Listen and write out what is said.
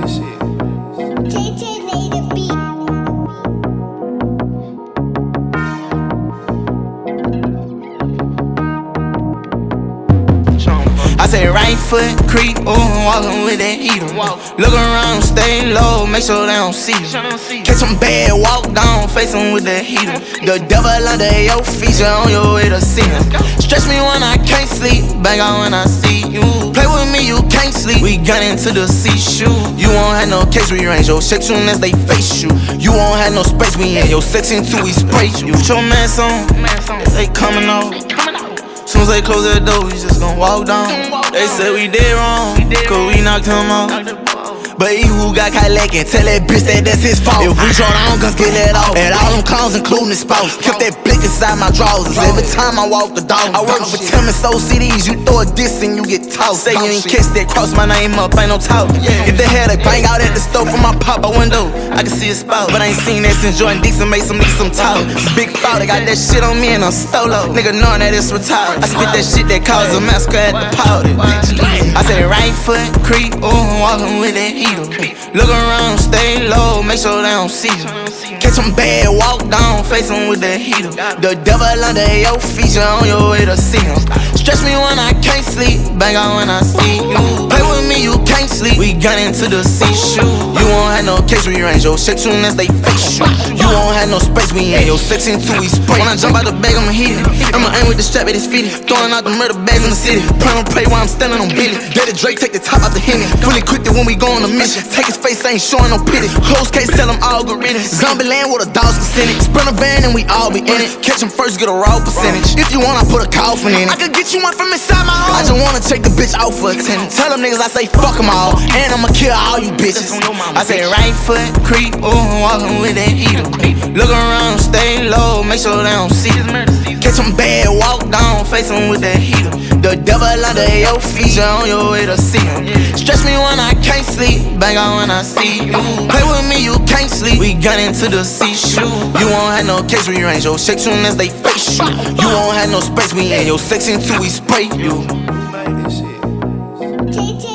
this shit. I say right foot creep, ooh, walking with that heater. Look around, stay low, make sure they don't see you. Catch them bad, walk down, face them with the heater. The devil under your feet, you're on your way to see him. Stretch me when I can't sleep, bang on when I see you. Play with me, you can't sleep. We gun into the sea shoe. You won't have no case rearrange your shit soon as they face you. You won't have no space, we in your section till we spray you. Put your mask on, they coming out. Soon as they close that door, we just gon' walk down. They say we did wrong, cause we knocked him out. But he who got Cadillac and tell that bitch that that's his fault. If we draw down guns, get let off. And all them clowns, including his spouse. Kept that blick inside my drawers. Every time I walk the dog, I work for Tim and so CDs. You throw a diss and you get tossed. Say you ain't kiss that, cross my name up, ain't no talk. If they had a bang out at the store from my pop out window, I can see a spout. But I ain't seen that since Jordan Dixon made some niggas some talk. Big foul, they got that shit on me and I'm stolo. Nigga knowing that it's retired. I spit that shit that caused a massacre at the powder. I say right foot creep, ooh, walking with Look around, stay low, make sure they don't see you. Catch them bad, walk down, face them with the heater. The devil under your feet, you're on your way to see him. Stretch me when I can't sleep, bang on when I see you. We gun into the sea shoe. You won't have no case rearrange your range, yo. shit soon as they face you. You won't have no space, we in your section till we spray. When I jump out the bag, I'ma hit it. I'ma aim with the strap at his feet. Throwing out the murder bags in the city. Prime pray while I'm standing on Billy. Let the Drake take the top out the Henny. Really quick that when we go on a mission. Take his face, ain't showing no pity. Close case, tell him algorithms. Zombie land with a dog's percentage. Sprint a van and we all be in it. Catch him first, get a raw percentage. If you want, I put a coffin in it. I could get you one from inside my home. I just wanna take the bitch out for a tenant. Tell them niggas I say fuck them all. And I'ma kill all you bitches. I say right foot creep, ooh, walking with that heater. Look around, stay low, make sure they don't see you. Catch them bad, walk down, face them with that heater. The devil under your feet, you're on your way to see him. Stretch me when I can't sleep, bang on when I see you. Play with me, you can't sleep. We gun into the sea shoe. You won't have no case rearrange your shit soon as they face you. You won't have no space, we in your section till we spray you. Make shit.